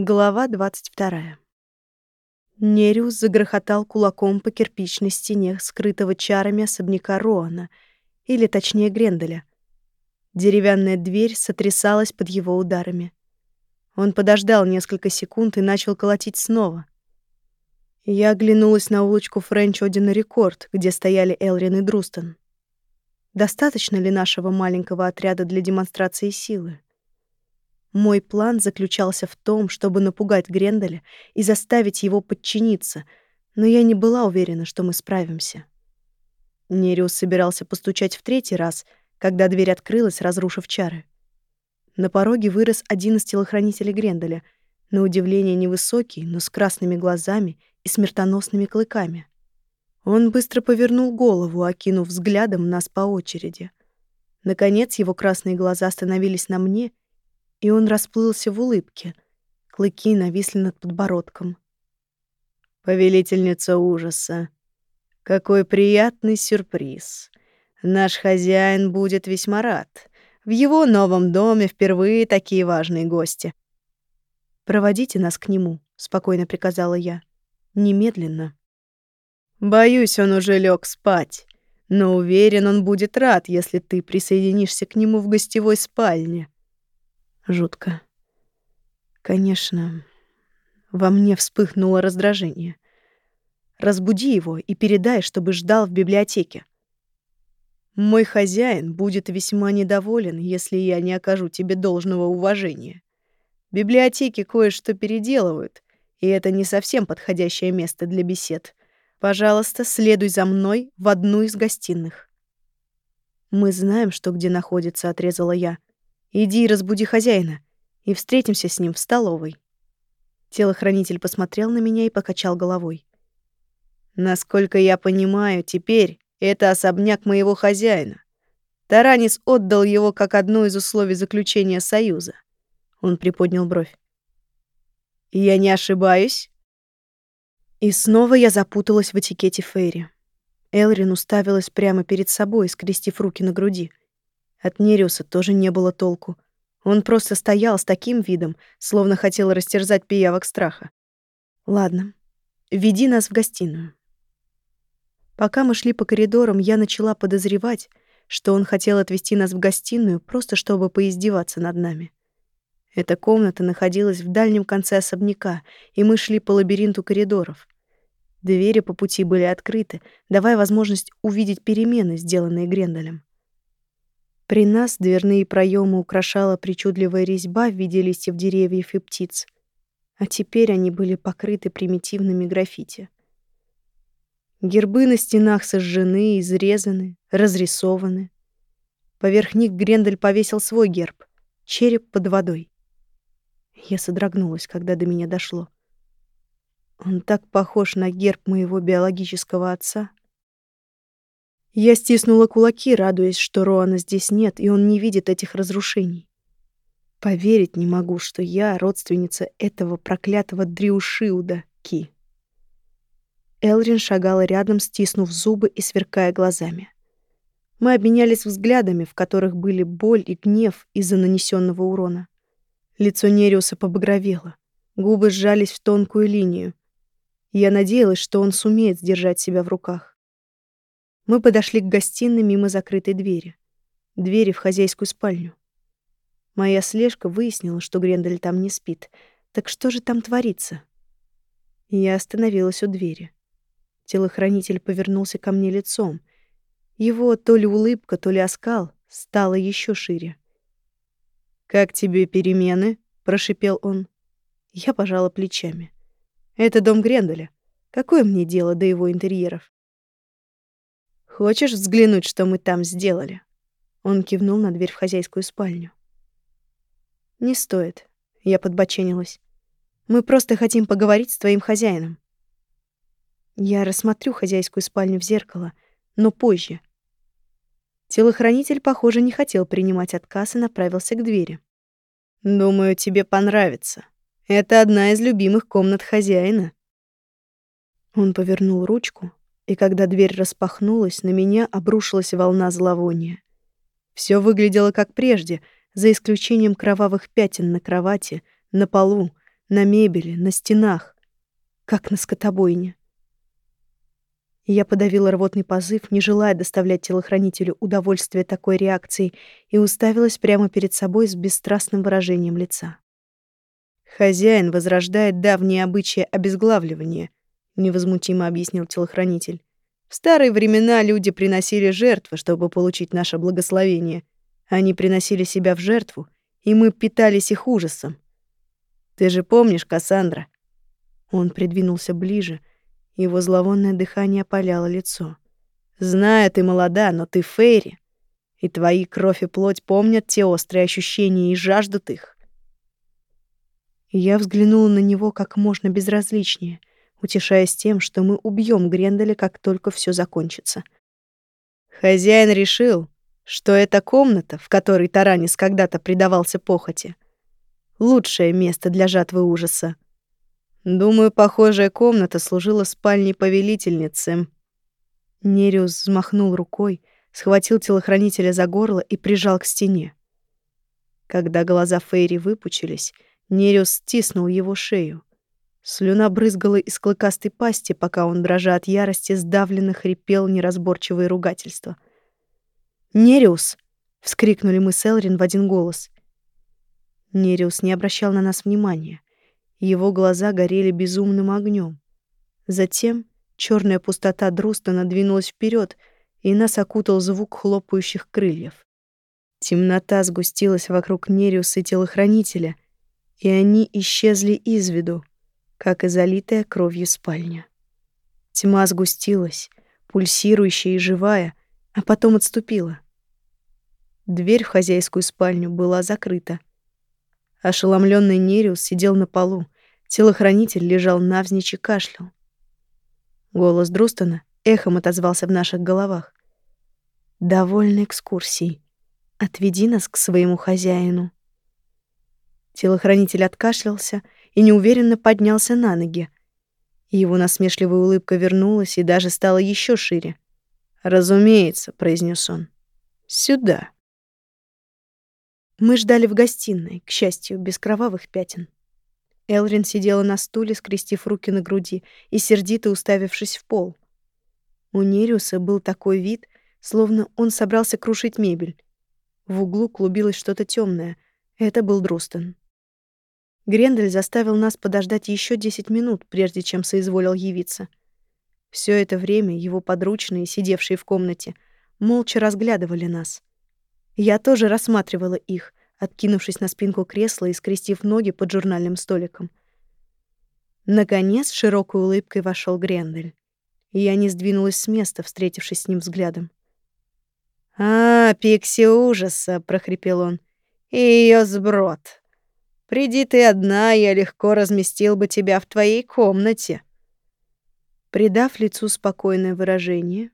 Глава 22. Нериус загрохотал кулаком по кирпичной стене, скрытого чарами особняка Роана, или точнее Гренделя. Деревянная дверь сотрясалась под его ударами. Он подождал несколько секунд и начал колотить снова. Я оглянулась на улочку Френч Одина Рекорд, где стояли Элрин и Друстон. Достаточно ли нашего маленького отряда для демонстрации силы? Мой план заключался в том, чтобы напугать Гренделя и заставить его подчиниться, но я не была уверена, что мы справимся. Нериус собирался постучать в третий раз, когда дверь открылась, разрушив чары. На пороге вырос один из телохранителей Гренделя, на удивление невысокий, но с красными глазами и смертоносными клыками. Он быстро повернул голову, окинув взглядом нас по очереди. Наконец его красные глаза остановились на мне — и он расплылся в улыбке. Клыки нависли над подбородком. «Повелительница ужаса, какой приятный сюрприз. Наш хозяин будет весьма рад. В его новом доме впервые такие важные гости». «Проводите нас к нему», — спокойно приказала я. «Немедленно». «Боюсь, он уже лег спать, но уверен, он будет рад, если ты присоединишься к нему в гостевой спальне». Жутко. Конечно, во мне вспыхнуло раздражение. Разбуди его и передай, чтобы ждал в библиотеке. Мой хозяин будет весьма недоволен, если я не окажу тебе должного уважения. Библиотеки кое-что переделывают, и это не совсем подходящее место для бесед. Пожалуйста, следуй за мной в одну из гостиных. Мы знаем, что где находится, отрезала я. Иди и разбуди хозяина, и встретимся с ним в столовой». Телохранитель посмотрел на меня и покачал головой. «Насколько я понимаю, теперь это особняк моего хозяина. Таранис отдал его как одно из условий заключения союза». Он приподнял бровь. «Я не ошибаюсь?» И снова я запуталась в этикете Фейри. Элрин уставилась прямо перед собой, скрестив руки на груди. От Нериуса тоже не было толку. Он просто стоял с таким видом, словно хотел растерзать пиявок страха. «Ладно, веди нас в гостиную». Пока мы шли по коридорам, я начала подозревать, что он хотел отвезти нас в гостиную просто чтобы поиздеваться над нами. Эта комната находилась в дальнем конце особняка, и мы шли по лабиринту коридоров. Двери по пути были открыты, давая возможность увидеть перемены, сделанные Гренделем. При нас дверные проемы украшала причудливая резьба в виде листьев деревьев и птиц, а теперь они были покрыты примитивными граффити. Гербы на стенах сожжены, изрезаны, разрисованы. Поверх них Грендель повесил свой герб — череп под водой. Я содрогнулась, когда до меня дошло. Он так похож на герб моего биологического отца. Я стиснула кулаки, радуясь, что Роана здесь нет, и он не видит этих разрушений. Поверить не могу, что я родственница этого проклятого Дриушиуда Ки. Элрин шагала рядом, стиснув зубы и сверкая глазами. Мы обменялись взглядами, в которых были боль и гнев из-за нанесенного урона. Лицо Нериуса побагровело, губы сжались в тонкую линию. Я надеялась, что он сумеет сдержать себя в руках. Мы подошли к гостиной мимо закрытой двери. Двери в хозяйскую спальню. Моя слежка выяснила, что Грендель там не спит. Так что же там творится? Я остановилась у двери. Телохранитель повернулся ко мне лицом. Его то ли улыбка, то ли оскал стало еще шире. «Как тебе перемены?» — прошипел он. Я пожала плечами. «Это дом Гренделя. Какое мне дело до его интерьеров?» Хочешь взглянуть, что мы там сделали?» Он кивнул на дверь в хозяйскую спальню. «Не стоит», — я подбоченилась. «Мы просто хотим поговорить с твоим хозяином». Я рассмотрю хозяйскую спальню в зеркало, но позже. Телохранитель, похоже, не хотел принимать отказ и направился к двери. «Думаю, тебе понравится. Это одна из любимых комнат хозяина». Он повернул ручку, и когда дверь распахнулась, на меня обрушилась волна зловония. Все выглядело как прежде, за исключением кровавых пятен на кровати, на полу, На мебели, на стенах, как на скотобойне. Я подавила рвотный позыв, не желая доставлять телохранителю удовольствие такой реакции, и уставилась прямо перед собой с бесстрастным выражением лица. «Хозяин возрождает давние обычаи обезглавливания», — невозмутимо объяснил телохранитель. «В старые времена люди приносили жертвы, чтобы получить наше благословение. Они приносили себя в жертву, и мы питались их ужасом. Ты же помнишь, Кассандра?» Он придвинулся ближе — его зловонное дыхание опаляло лицо. «Знаю, ты молода, но ты Фейри, и твои кровь и плоть помнят те острые ощущения и жаждут их». я взглянула на него как можно безразличнее, утешаясь тем, что мы убьем Гренделя, как только все закончится. Хозяин решил, что эта комната, в которой Таранис когда-то предавался похоти, лучшее место для жатвы ужаса. Думаю, похожая комната служила спальней повелительницы. Нериус взмахнул рукой, схватил телохранителя за горло и прижал к стене. Когда глаза Фейри выпучились, Нериус стиснул его шею. Слюна брызгала из клыкастой пасти, пока он, дрожа от ярости, сдавленно хрипел неразборчивые ругательства. «Нериус!» — вскрикнули мы с Элрин в один голос. Нериус не обращал на нас внимания. Его глаза горели безумным огнем. Затем черная пустота Друста надвинулась вперед, и нас окутал звук хлопающих крыльев. Темнота сгустилась вокруг Нериуса и телохранителя, и они исчезли из виду, как и залитая кровью спальня. Тьма сгустилась, пульсирующая и живая, а потом отступила. Дверь в хозяйскую спальню была закрыта. Ошеломленный Нериус сидел на полу. Телохранитель лежал навзничь и кашлял. Голос Друстона эхом отозвался в наших головах. «Довольно экскурсией. Отведи нас к своему хозяину». Телохранитель откашлялся и неуверенно поднялся на ноги. Его насмешливая улыбка вернулась и даже стала еще шире. «Разумеется», — произнес он. «Сюда». Мы ждали в гостиной, к счастью, без кровавых пятен. Элрин сидела на стуле, скрестив руки на груди и сердито уставившись в пол. У Нериуса был такой вид, словно он собрался крушить мебель. В углу клубилось что-то темное. Это был Друстон. Грендель заставил нас подождать еще десять минут, прежде чем соизволил явиться. Все это время его подручные, сидевшие в комнате, молча разглядывали нас. Я тоже рассматривала их, откинувшись на спинку кресла и скрестив ноги под журнальным столиком. Наконец, широкой улыбкой вошел Грендель. Я не сдвинулась с места, встретившись с ним взглядом. «А, пикси ужаса!» — прохрипел он. «И её сброд! Приди ты одна, я легко разместил бы тебя в твоей комнате!» Придав лицу спокойное выражение,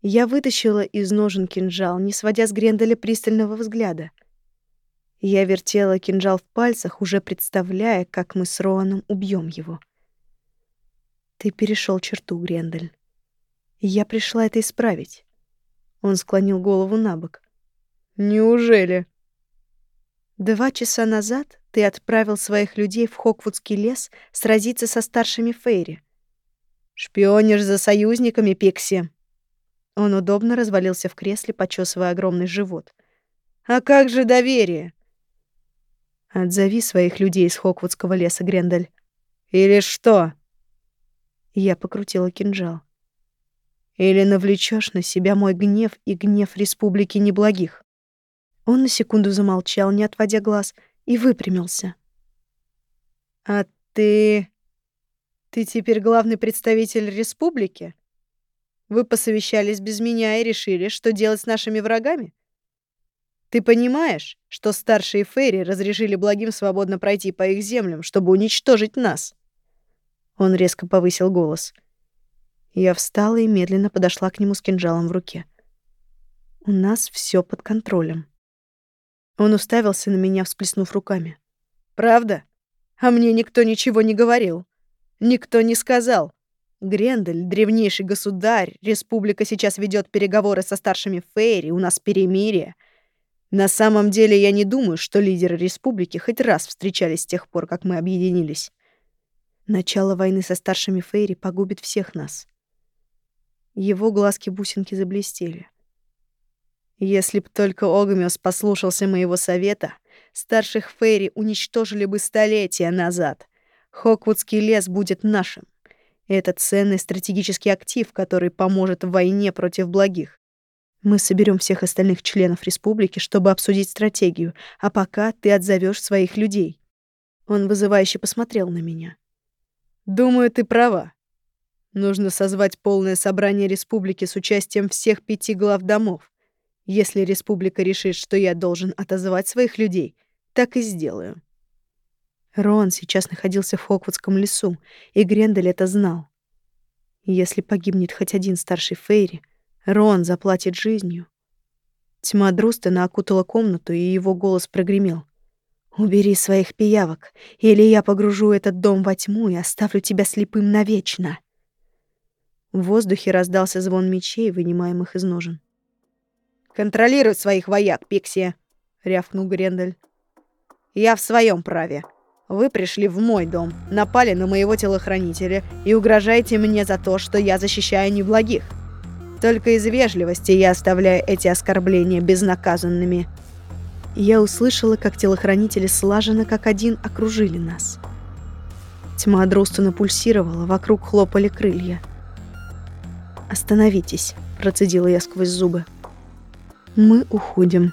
я вытащила из ножен кинжал, не сводя с Гренделя пристального взгляда. Я вертела кинжал в пальцах, уже представляя, как мы с Роаном убьем его. Ты перешел черту, Грендель. Я пришла это исправить. Он склонил голову на бок. Неужели? Два часа назад ты отправил своих людей в Хоквудский лес сразиться со старшими Фейри. Шпионишь за союзниками, Пикси. Он удобно развалился в кресле, почесывая огромный живот. «А как же доверие?» «Отзови своих людей из Хоквудского леса, Грендель». «Или что?» Я покрутила кинжал. «Или навлечешь на себя мой гнев и гнев Республики Неблагих». Он на секунду замолчал, не отводя глаз, и выпрямился. «А ты... ты теперь главный представитель Республики?» Вы посовещались без меня и решили, что делать с нашими врагами? Ты понимаешь, что старшие Фейри разрешили благим свободно пройти по их землям, чтобы уничтожить нас?» Он резко повысил голос. Я встала и медленно подошла к нему с кинжалом в руке. «У нас все под контролем». Он уставился на меня, всплеснув руками. «Правда? А мне никто ничего не говорил. Никто не сказал. Грендель, древнейший государь, республика сейчас ведет переговоры со старшими Фейри, у нас перемирие. На самом деле я не думаю, что лидеры республики хоть раз встречались с тех пор, как мы объединились. Начало войны со старшими Фейри погубит всех нас. Его глазки-бусинки заблестели. Если б только Огмиос послушался моего совета, старших Фейри уничтожили бы столетия назад. Хоквудский лес будет нашим. Это ценный стратегический актив, который поможет в войне против благих. Мы соберем всех остальных членов республики, чтобы обсудить стратегию, а пока ты отзовешь своих людей. Он вызывающе посмотрел на меня. Думаю, ты права. Нужно созвать полное собрание республики с участием всех пяти глав домов. Если республика решит, что я должен отозвать своих людей, так и сделаю. Рон сейчас находился в Хоквудском лесу, и Грендель это знал. Если погибнет хоть один старший Фейри, Рон заплатит жизнью. Тьма Друстена окутала комнату, и его голос прогремел. «Убери своих пиявок, или я погружу этот дом во тьму и оставлю тебя слепым навечно». В воздухе раздался звон мечей, вынимаемых из ножен. «Контролируй своих вояк, Пикси!» — рявкнул Грендель. «Я в своем праве. Вы пришли в мой дом, напали на моего телохранителя и угрожаете мне за то, что я защищаю неблагих. Только из вежливости я оставляю эти оскорбления безнаказанными. Я услышала, как телохранители слаженно как один окружили нас. Тьма Друстона пульсировала, вокруг хлопали крылья. «Остановитесь», — процедила я сквозь зубы. «Мы уходим».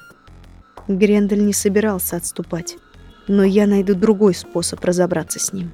Грендель не собирался отступать, но я найду другой способ разобраться с ним.